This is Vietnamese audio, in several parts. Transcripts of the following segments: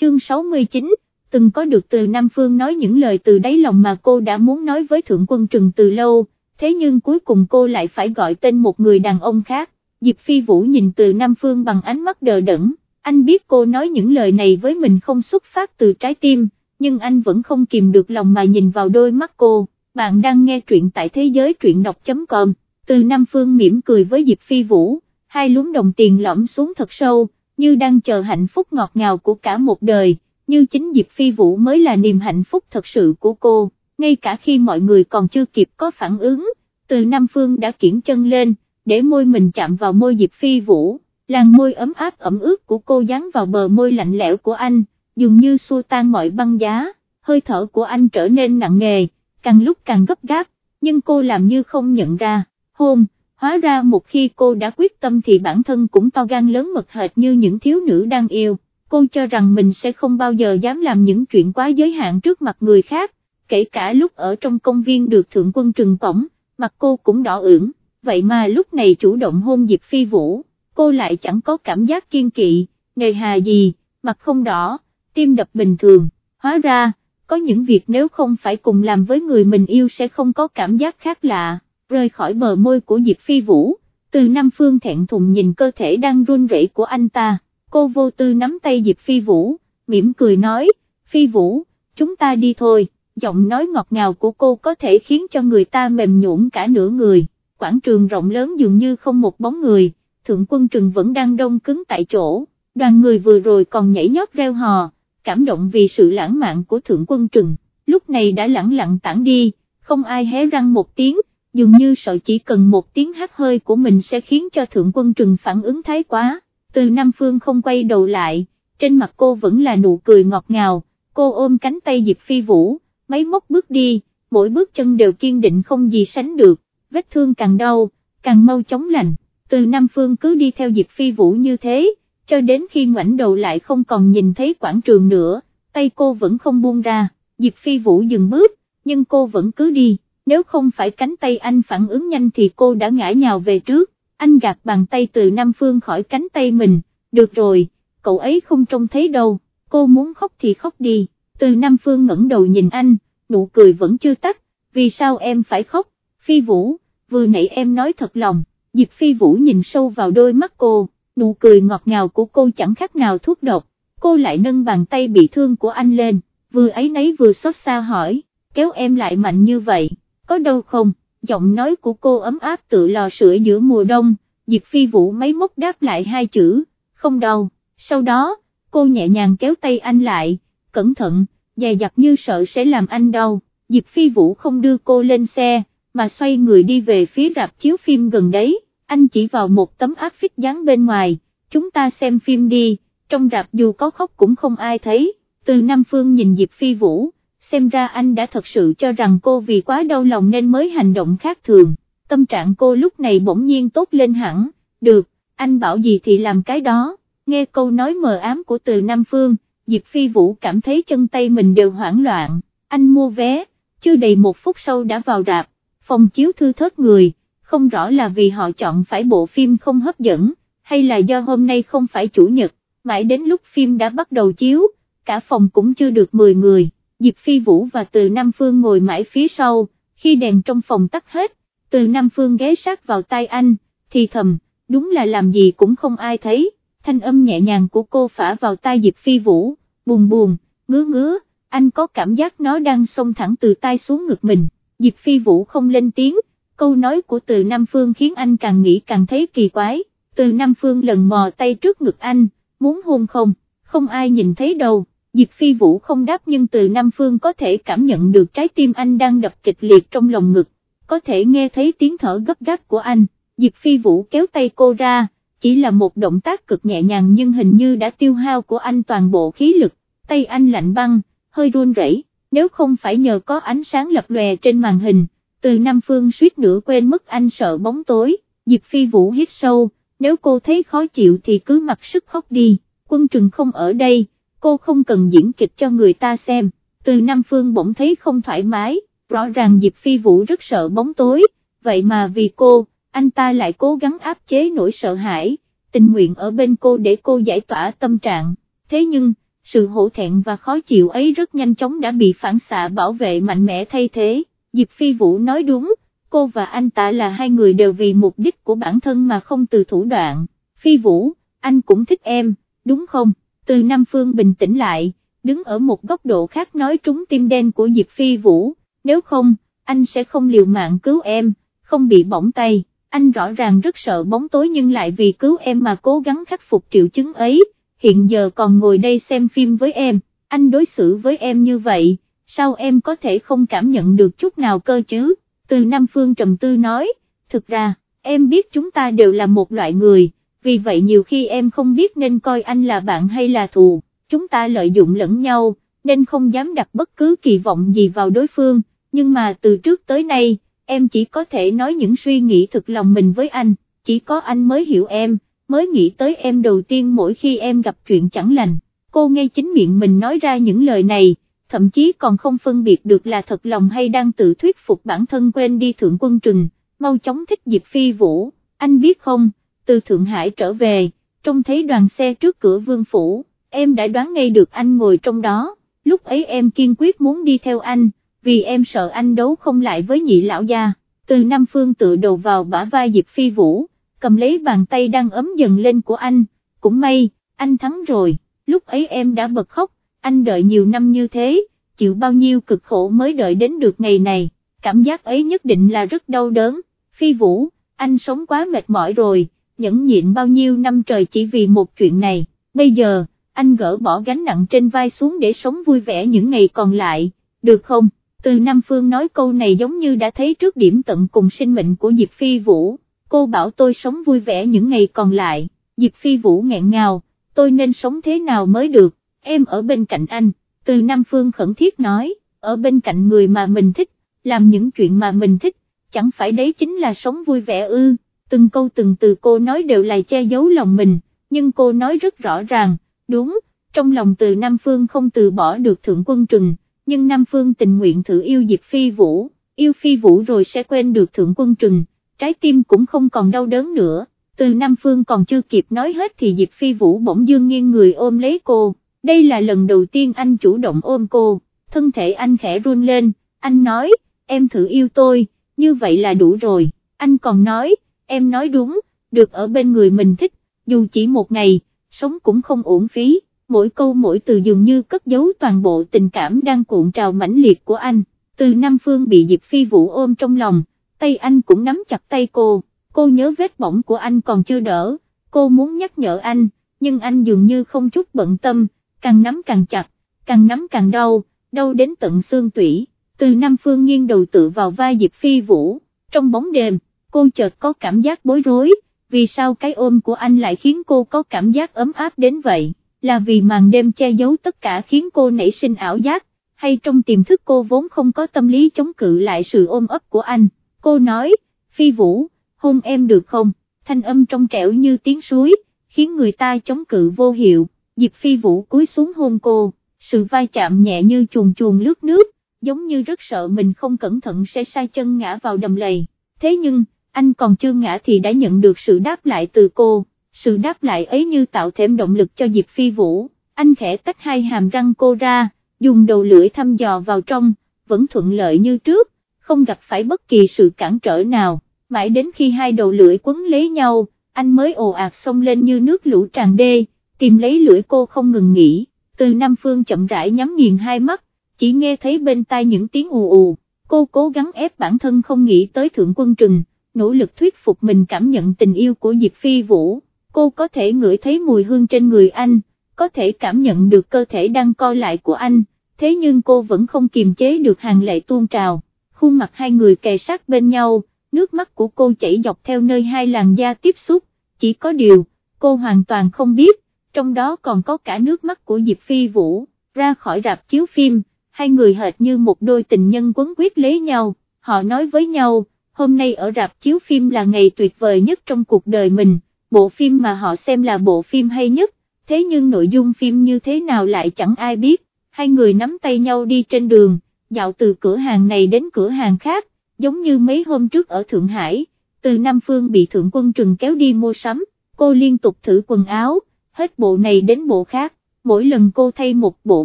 chương 69, từng có được từ Nam Phương nói những lời từ đáy lòng mà cô đã muốn nói với Thượng Quân Trừng từ lâu, thế nhưng cuối cùng cô lại phải gọi tên một người đàn ông khác, Diệp Phi Vũ nhìn từ Nam Phương bằng ánh mắt đờ đẫn, anh biết cô nói những lời này với mình không xuất phát từ trái tim, nhưng anh vẫn không kìm được lòng mà nhìn vào đôi mắt cô, bạn đang nghe truyện tại thế giới truyện đọc.com, từ Nam Phương mỉm cười với Diệp Phi Vũ, hai lúm đồng tiền lõm xuống thật sâu, như đang chờ hạnh phúc ngọt ngào của cả một đời, như chính Diệp Phi Vũ mới là niềm hạnh phúc thật sự của cô, ngay cả khi mọi người còn chưa kịp có phản ứng, từ Nam Phương đã kiển chân lên, để môi mình chạm vào môi Diệp Phi Vũ, làn môi ấm áp ẩm ướt của cô dán vào bờ môi lạnh lẽo của anh, dường như xua tan mọi băng giá, hơi thở của anh trở nên nặng nề, càng lúc càng gấp gáp, nhưng cô làm như không nhận ra, hôn, hóa ra một khi cô đã quyết tâm thì bản thân cũng to gan lớn mật hệt như những thiếu nữ đang yêu, cô cho rằng mình sẽ không bao giờ dám làm những chuyện quá giới hạn trước mặt người khác, kể cả lúc ở trong công viên được thượng quân trừng cổng, mặt cô cũng đỏ ửng, vậy mà lúc này chủ động hôn Diệp Phi Vũ, cô lại chẳng có cảm giác kiên kỵ, nghề hà gì, mặt không đỏ, tim đập bình thường, hóa ra, có những việc nếu không phải cùng làm với người mình yêu sẽ không có cảm giác khác lạ, rời khỏi bờ môi của Diệp Phi Vũ, từ Nam Phương thẹn thùng nhìn cơ thể đang run rẩy của anh ta, cô vô tư nắm tay Diệp Phi Vũ, mỉm cười nói, Phi Vũ, chúng ta đi thôi, giọng nói ngọt ngào của cô có thể khiến cho người ta mềm nhũn cả nửa người, quảng trường rộng lớn dường như không một bóng người, thượng quân trừng vẫn đang đông cứng tại chỗ, đoàn người vừa rồi còn nhảy nhót reo hò, cảm động vì sự lãng mạn của thượng quân trừng, lúc này đã lẳng lặng tản đi, không ai hé răng một tiếng, dường như sợ chỉ cần một tiếng hát hơi của mình sẽ khiến cho thượng quân trừng phản ứng thái quá, từ Nam Phương không quay đầu lại, trên mặt cô vẫn là nụ cười ngọt ngào, cô ôm cánh tay Diệp Phi Vũ, mấy mốc bước đi, mỗi bước chân đều kiên định không gì sánh được, vết thương càng đau, càng mau chóng lành, từ Nam Phương cứ đi theo Diệp Phi Vũ như thế, cho đến khi ngoảnh đầu lại không còn nhìn thấy quảng trường nữa, tay cô vẫn không buông ra, Diệp Phi Vũ dừng bước, nhưng cô vẫn cứ đi, nếu không phải cánh tay anh phản ứng nhanh thì cô đã ngã nhào về trước, anh gạt bàn tay từ Nam Phương khỏi cánh tay mình, được rồi, cậu ấy không trông thấy đâu, cô muốn khóc thì khóc đi, từ Nam Phương ngẩng đầu nhìn anh, nụ cười vẫn chưa tắt, vì sao em phải khóc, Phi Vũ, vừa nãy em nói thật lòng, Diệp Phi Vũ nhìn sâu vào đôi mắt cô. Nụ cười ngọt ngào của cô chẳng khác nào thuốc độc, cô lại nâng bàn tay bị thương của anh lên, vừa ấy nấy vừa xót xa hỏi, kéo em lại mạnh như vậy, có đâu không, giọng nói của cô ấm áp tự lò sưởi giữa mùa đông, Diệp Phi Vũ mấy mốc đáp lại hai chữ, không đau, sau đó, cô nhẹ nhàng kéo tay anh lại, cẩn thận, dài dặt như sợ sẽ làm anh đau, Diệp Phi Vũ không đưa cô lên xe, mà xoay người đi về phía rạp chiếu phim gần đấy. Anh chỉ vào một tấm áp phích dán bên ngoài, chúng ta xem phim đi, trong rạp dù có khóc cũng không ai thấy, từ Nam Phương nhìn Diệp Phi Vũ, xem ra anh đã thật sự cho rằng cô vì quá đau lòng nên mới hành động khác thường, tâm trạng cô lúc này bỗng nhiên tốt lên hẳn, được, anh bảo gì thì làm cái đó, nghe câu nói mờ ám của từ Nam Phương, Diệp Phi Vũ cảm thấy chân tay mình đều hoảng loạn, anh mua vé, chưa đầy một phút sau đã vào rạp, phòng chiếu thư thớt người không rõ là vì họ chọn phải bộ phim không hấp dẫn, hay là do hôm nay không phải chủ nhật, mãi đến lúc phim đã bắt đầu chiếu, cả phòng cũng chưa được 10 người, Diệp Phi Vũ và Từ Nam Phương ngồi mãi phía sau, khi đèn trong phòng tắt hết, Từ Nam Phương ghé sát vào tay anh, thì thầm, đúng là làm gì cũng không ai thấy, thanh âm nhẹ nhàng của cô phả vào tai Diệp Phi Vũ, buồn buồn, ngứa ngứa, anh có cảm giác nó đang xông thẳng từ tai xuống ngực mình, Diệp Phi Vũ không lên tiếng, câu nói của từ Nam Phương khiến anh càng nghĩ càng thấy kỳ quái, từ Nam Phương lần mò tay trước ngực anh, muốn hôn không, không ai nhìn thấy đâu, Diệp Phi Vũ không đáp nhưng từ Nam Phương có thể cảm nhận được trái tim anh đang đập kịch liệt trong lòng ngực, có thể nghe thấy tiếng thở gấp gáp của anh, Diệp Phi Vũ kéo tay cô ra, chỉ là một động tác cực nhẹ nhàng nhưng hình như đã tiêu hao của anh toàn bộ khí lực, tay anh lạnh băng, hơi run rẩy. nếu không phải nhờ có ánh sáng lập lòe trên màn hình từ Nam Phương suýt nữa quên mất anh sợ bóng tối, Diệp Phi Vũ hít sâu, nếu cô thấy khó chịu thì cứ mặc sức khóc đi, quân trừng không ở đây, cô không cần diễn kịch cho người ta xem, từ Nam Phương bỗng thấy không thoải mái, rõ ràng Diệp Phi Vũ rất sợ bóng tối, vậy mà vì cô, anh ta lại cố gắng áp chế nỗi sợ hãi, tình nguyện ở bên cô để cô giải tỏa tâm trạng, thế nhưng, sự hổ thẹn và khó chịu ấy rất nhanh chóng đã bị phản xạ bảo vệ mạnh mẽ thay thế, Diệp Phi Vũ nói đúng, cô và anh ta là hai người đều vì mục đích của bản thân mà không từ thủ đoạn, Phi Vũ, anh cũng thích em, đúng không, từ Nam Phương bình tĩnh lại, đứng ở một góc độ khác nói trúng tim đen của Diệp Phi Vũ, nếu không, anh sẽ không liều mạng cứu em, không bị bỏng tay, anh rõ ràng rất sợ bóng tối nhưng lại vì cứu em mà cố gắng khắc phục triệu chứng ấy, hiện giờ còn ngồi đây xem phim với em, anh đối xử với em như vậy, sao em có thể không cảm nhận được chút nào cơ chứ, từ Nam Phương trầm tư nói, thực ra, em biết chúng ta đều là một loại người, vì vậy nhiều khi em không biết nên coi anh là bạn hay là thù, chúng ta lợi dụng lẫn nhau, nên không dám đặt bất cứ kỳ vọng gì vào đối phương, nhưng mà từ trước tới nay, em chỉ có thể nói những suy nghĩ thực lòng mình với anh, chỉ có anh mới hiểu em, mới nghĩ tới em đầu tiên mỗi khi em gặp chuyện chẳng lành, cô nghe chính miệng mình nói ra những lời này, thậm chí còn không phân biệt được là thật lòng hay đang tự thuyết phục bản thân quên đi thượng quân trừng, mau chóng thích Diệp Phi Vũ, anh biết không, từ Thượng Hải trở về, trông thấy đoàn xe trước cửa vương phủ, em đã đoán ngay được anh ngồi trong đó, lúc ấy em kiên quyết muốn đi theo anh, vì em sợ anh đấu không lại với nhị lão gia, từ Nam Phương tự đầu vào bả vai Diệp Phi Vũ, cầm lấy bàn tay đang ấm dần lên của anh, cũng may, anh thắng rồi, lúc ấy em đã bật khóc, anh đợi nhiều năm như thế, chịu bao nhiêu cực khổ mới đợi đến được ngày này, cảm giác ấy nhất định là rất đau đớn, Phi Vũ, anh sống quá mệt mỏi rồi, nhẫn nhịn bao nhiêu năm trời chỉ vì một chuyện này, bây giờ, anh gỡ bỏ gánh nặng trên vai xuống để sống vui vẻ những ngày còn lại, được không? Từ Nam Phương nói câu này giống như đã thấy trước điểm tận cùng sinh mệnh của Diệp Phi Vũ, cô bảo tôi sống vui vẻ những ngày còn lại, Diệp Phi Vũ nghẹn ngào, tôi nên sống thế nào mới được, em ở bên cạnh anh, từ Nam Phương khẩn thiết nói, ở bên cạnh người mà mình thích, làm những chuyện mà mình thích, chẳng phải đấy chính là sống vui vẻ ư, từng câu từng từ cô nói đều là che giấu lòng mình, nhưng cô nói rất rõ ràng, đúng, trong lòng từ Nam Phương không từ bỏ được Thượng Quân Trừng nhưng Nam Phương tình nguyện thử yêu Diệp Phi Vũ, yêu Phi Vũ rồi sẽ quên được Thượng Quân Trừng, trái tim cũng không còn đau đớn nữa, từ Nam Phương còn chưa kịp nói hết thì Diệp Phi Vũ bỗng dương nghiêng người ôm lấy cô, đây là lần đầu tiên anh chủ động ôm cô, thân thể anh khẽ run lên, anh nói, em thử yêu tôi, như vậy là đủ rồi, anh còn nói, em nói đúng, được ở bên người mình thích, dù chỉ một ngày, sống cũng không uổng phí. Mỗi câu mỗi từ dường như cất giấu toàn bộ tình cảm đang cuộn trào mãnh liệt của anh, từ Nam Phương bị Diệp Phi Vũ ôm trong lòng, tay anh cũng nắm chặt tay cô, cô nhớ vết bỏng của anh còn chưa đỡ, cô muốn nhắc nhở anh, nhưng anh dường như không chút bận tâm, càng nắm càng chặt, càng nắm càng đau, đau đến tận xương tủy, từ Nam Phương nghiêng đầu tự vào vai Diệp Phi Vũ, trong bóng đêm, cô chợt có cảm giác bối rối, vì sao cái ôm của anh lại khiến cô có cảm giác ấm áp đến vậy? Là vì màn đêm che giấu tất cả khiến cô nảy sinh ảo giác, hay trong tiềm thức cô vốn không có tâm lý chống cự lại sự ôm ấp của anh, cô nói, Phi Vũ, hôn em được không, thanh âm trong trẻo như tiếng suối, khiến người ta chống cự vô hiệu, Diệp Phi Vũ cúi xuống hôn cô, sự vai chạm nhẹ như chuồn chuồn lướt nước, giống như rất sợ mình không cẩn thận sẽ sai chân ngã vào đầm lầy, thế nhưng, anh còn chưa ngã thì đã nhận được sự đáp lại từ cô. Sự đáp lại ấy như tạo thêm động lực cho Diệp Phi Vũ, anh khẽ tách hai hàm răng cô ra, dùng đầu lưỡi thăm dò vào trong, vẫn thuận lợi như trước, không gặp phải bất kỳ sự cản trở nào, mãi đến khi hai đầu lưỡi quấn lấy nhau, anh mới ồ ạt xông lên như nước lũ tràn đê, tìm lấy lưỡi cô không ngừng nghỉ, từ Nam Phương chậm rãi nhắm nghiền hai mắt, chỉ nghe thấy bên tai những tiếng ù ù, cô cố gắng ép bản thân không nghĩ tới Thượng Quân Trừng, nỗ lực thuyết phục mình cảm nhận tình yêu của Diệp Phi Vũ. Cô có thể ngửi thấy mùi hương trên người anh, có thể cảm nhận được cơ thể đang co lại của anh, thế nhưng cô vẫn không kiềm chế được hàng lệ tuôn trào, khuôn mặt hai người kề sát bên nhau, nước mắt của cô chảy dọc theo nơi hai làn da tiếp xúc, chỉ có điều, cô hoàn toàn không biết, trong đó còn có cả nước mắt của Diệp Phi Vũ, ra khỏi rạp chiếu phim, hai người hệt như một đôi tình nhân quấn quyết lấy nhau, họ nói với nhau, hôm nay ở rạp chiếu phim là ngày tuyệt vời nhất trong cuộc đời mình bộ phim mà họ xem là bộ phim hay nhất, thế nhưng nội dung phim như thế nào lại chẳng ai biết, hai người nắm tay nhau đi trên đường, dạo từ cửa hàng này đến cửa hàng khác, giống như mấy hôm trước ở Thượng Hải, từ Nam Phương bị Thượng Quân Trừng kéo đi mua sắm, cô liên tục thử quần áo, hết bộ này đến bộ khác, mỗi lần cô thay một bộ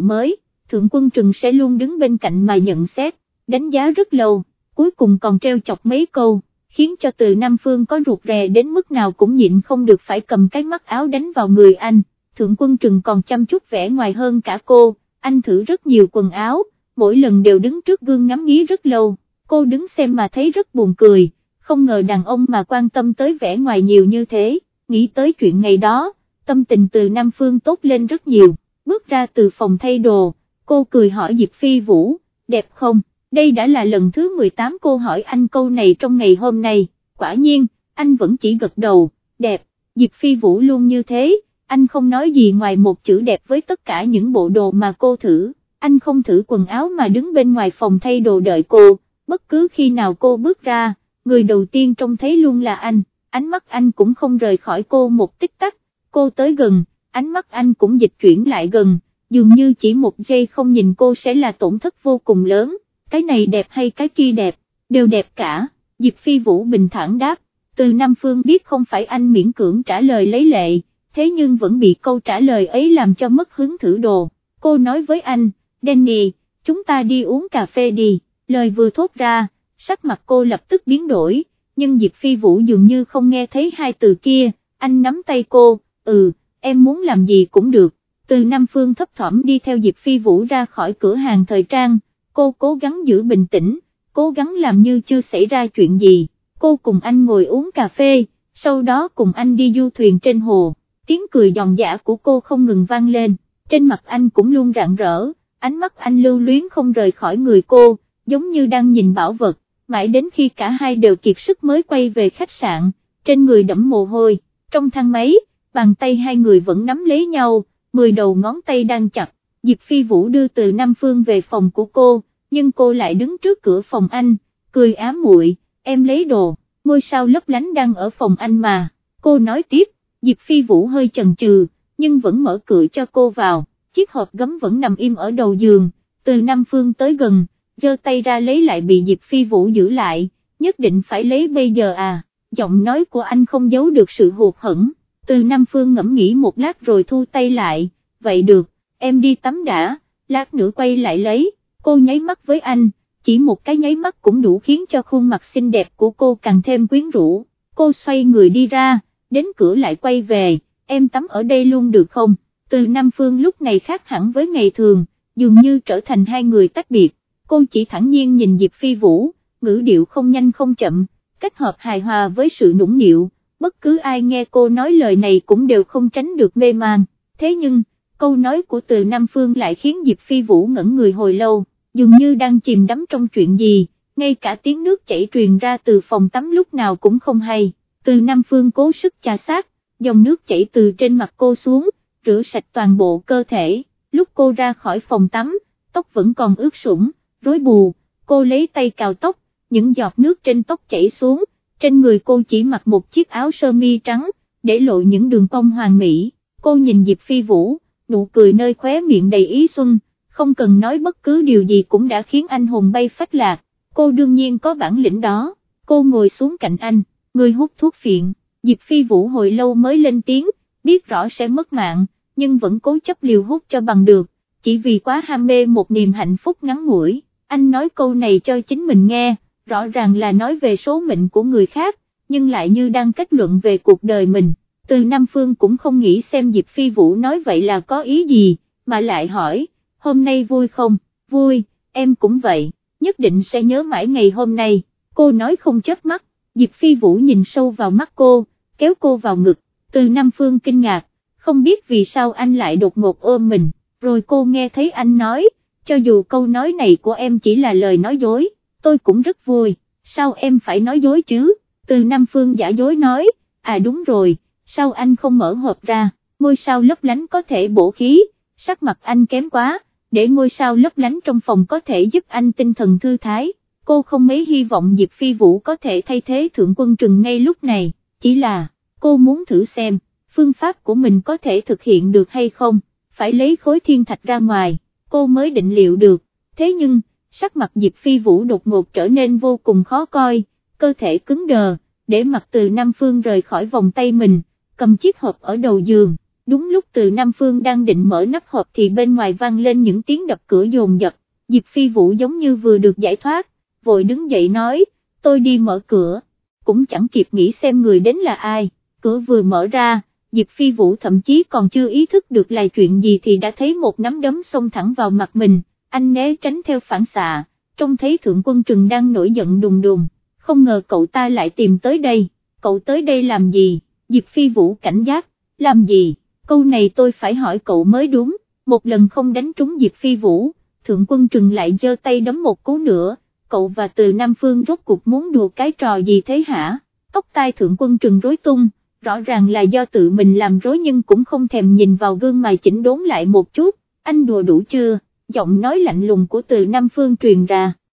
mới, Thượng Quân Trừng sẽ luôn đứng bên cạnh mà nhận xét, đánh giá rất lâu, cuối cùng còn treo chọc mấy câu, khiến cho từ Nam Phương có ruột rè đến mức nào cũng nhịn không được phải cầm cái mắt áo đánh vào người anh, Thượng Quân Trừng còn chăm chút vẻ ngoài hơn cả cô, anh thử rất nhiều quần áo, mỗi lần đều đứng trước gương ngắm nghía rất lâu, cô đứng xem mà thấy rất buồn cười, không ngờ đàn ông mà quan tâm tới vẻ ngoài nhiều như thế, nghĩ tới chuyện ngày đó, tâm tình từ Nam Phương tốt lên rất nhiều, bước ra từ phòng thay đồ, cô cười hỏi Diệp Phi Vũ, đẹp không, đây đã là lần thứ 18 cô hỏi anh câu này trong ngày hôm nay, quả nhiên, anh vẫn chỉ gật đầu, đẹp, Diệp Phi Vũ luôn như thế, anh không nói gì ngoài một chữ đẹp với tất cả những bộ đồ mà cô thử, anh không thử quần áo mà đứng bên ngoài phòng thay đồ đợi cô, bất cứ khi nào cô bước ra, người đầu tiên trông thấy luôn là anh, ánh mắt anh cũng không rời khỏi cô một tích tắc, cô tới gần, ánh mắt anh cũng dịch chuyển lại gần, dường như chỉ một giây không nhìn cô sẽ là tổn thất vô cùng lớn, cái này đẹp hay cái kia đẹp, đều đẹp cả, Diệp Phi Vũ bình thản đáp, từ Nam Phương biết không phải anh miễn cưỡng trả lời lấy lệ, thế nhưng vẫn bị câu trả lời ấy làm cho mất hứng thử đồ, cô nói với anh, Danny, chúng ta đi uống cà phê đi, lời vừa thốt ra, sắc mặt cô lập tức biến đổi, nhưng Diệp Phi Vũ dường như không nghe thấy hai từ kia, anh nắm tay cô, ừ, em muốn làm gì cũng được, từ Nam Phương thấp thỏm đi theo Diệp Phi Vũ ra khỏi cửa hàng thời trang, cô cố gắng giữ bình tĩnh, cố gắng làm như chưa xảy ra chuyện gì, cô cùng anh ngồi uống cà phê, sau đó cùng anh đi du thuyền trên hồ, tiếng cười giòn giả của cô không ngừng vang lên, trên mặt anh cũng luôn rạng rỡ, ánh mắt anh lưu luyến không rời khỏi người cô, giống như đang nhìn bảo vật, mãi đến khi cả hai đều kiệt sức mới quay về khách sạn, trên người đẫm mồ hôi, trong thang máy, bàn tay hai người vẫn nắm lấy nhau, mười đầu ngón tay đang chặt, Diệp Phi Vũ đưa từ Nam Phương về phòng của cô, nhưng cô lại đứng trước cửa phòng anh, cười ám muội, em lấy đồ, ngôi sao lấp lánh đang ở phòng anh mà, cô nói tiếp, Diệp Phi Vũ hơi chần chừ, nhưng vẫn mở cửa cho cô vào, chiếc hộp gấm vẫn nằm im ở đầu giường, từ Nam Phương tới gần, giơ tay ra lấy lại bị Diệp Phi Vũ giữ lại, nhất định phải lấy bây giờ à, giọng nói của anh không giấu được sự hụt hẫng, từ Nam Phương ngẫm nghĩ một lát rồi thu tay lại, vậy được, em đi tắm đã, lát nữa quay lại lấy, cô nháy mắt với anh, chỉ một cái nháy mắt cũng đủ khiến cho khuôn mặt xinh đẹp của cô càng thêm quyến rũ, cô xoay người đi ra, đến cửa lại quay về, em tắm ở đây luôn được không, từ Nam Phương lúc này khác hẳn với ngày thường, dường như trở thành hai người tách biệt, cô chỉ thẳng nhiên nhìn Diệp Phi Vũ, ngữ điệu không nhanh không chậm, kết hợp hài hòa với sự nũng nịu, bất cứ ai nghe cô nói lời này cũng đều không tránh được mê man, thế nhưng, câu nói của từ Nam Phương lại khiến Diệp Phi Vũ ngẩn người hồi lâu, dường như đang chìm đắm trong chuyện gì, ngay cả tiếng nước chảy truyền ra từ phòng tắm lúc nào cũng không hay, từ Nam Phương cố sức trà sát, dòng nước chảy từ trên mặt cô xuống, rửa sạch toàn bộ cơ thể, lúc cô ra khỏi phòng tắm, tóc vẫn còn ướt sũng, rối bù, cô lấy tay cào tóc, những giọt nước trên tóc chảy xuống, trên người cô chỉ mặc một chiếc áo sơ mi trắng, để lộ những đường cong hoàn mỹ, cô nhìn Diệp Phi Vũ, nụ cười nơi khóe miệng đầy ý xuân, không cần nói bất cứ điều gì cũng đã khiến anh hồn bay phách lạc, cô đương nhiên có bản lĩnh đó, cô ngồi xuống cạnh anh, người hút thuốc phiện, Diệp Phi Vũ hồi lâu mới lên tiếng, biết rõ sẽ mất mạng, nhưng vẫn cố chấp liều hút cho bằng được, chỉ vì quá ham mê một niềm hạnh phúc ngắn ngủi, anh nói câu này cho chính mình nghe, rõ ràng là nói về số mệnh của người khác, nhưng lại như đang kết luận về cuộc đời mình, từ Nam Phương cũng không nghĩ xem Diệp Phi Vũ nói vậy là có ý gì, mà lại hỏi, hôm nay vui không, vui, em cũng vậy, nhất định sẽ nhớ mãi ngày hôm nay, cô nói không chớp mắt, Diệp Phi Vũ nhìn sâu vào mắt cô, kéo cô vào ngực, từ Nam Phương kinh ngạc, không biết vì sao anh lại đột ngột ôm mình, rồi cô nghe thấy anh nói, cho dù câu nói này của em chỉ là lời nói dối, tôi cũng rất vui, sao em phải nói dối chứ, từ Nam Phương giả dối nói, à đúng rồi, sao anh không mở hộp ra, ngôi sao lấp lánh có thể bổ khí, sắc mặt anh kém quá, để ngôi sao lấp lánh trong phòng có thể giúp anh tinh thần thư thái, cô không mấy hy vọng Diệp Phi Vũ có thể thay thế Thượng Quân Trừng ngay lúc này, chỉ là, cô muốn thử xem, phương pháp của mình có thể thực hiện được hay không, phải lấy khối thiên thạch ra ngoài, cô mới định liệu được, thế nhưng, sắc mặt Diệp Phi Vũ đột ngột trở nên vô cùng khó coi, cơ thể cứng đờ, để mặt từ Nam Phương rời khỏi vòng tay mình, cầm chiếc hộp ở đầu giường, đúng lúc từ Nam Phương đang định mở nắp hộp thì bên ngoài vang lên những tiếng đập cửa dồn dập, Diệp Phi Vũ giống như vừa được giải thoát, vội đứng dậy nói, tôi đi mở cửa, cũng chẳng kịp nghĩ xem người đến là ai, cửa vừa mở ra, Diệp Phi Vũ thậm chí còn chưa ý thức được là chuyện gì thì đã thấy một nắm đấm xông thẳng vào mặt mình, anh né tránh theo phản xạ, trông thấy Thượng Quân Trừng đang nổi giận đùng đùng, không ngờ cậu ta lại tìm tới đây, cậu tới đây làm gì, Diệp Phi Vũ cảnh giác, làm gì, câu này tôi phải hỏi cậu mới đúng, một lần không đánh trúng Diệp Phi Vũ, Thượng Quân Trừng lại giơ tay đấm một cú nữa, cậu và từ Nam Phương rốt cuộc muốn đùa cái trò gì thế hả, tóc tai Thượng Quân Trừng rối tung, rõ ràng là do tự mình làm rối nhưng cũng không thèm nhìn vào gương mà chỉnh đốn lại một chút, anh đùa đủ chưa, giọng nói lạnh lùng của từ Nam Phương truyền ra.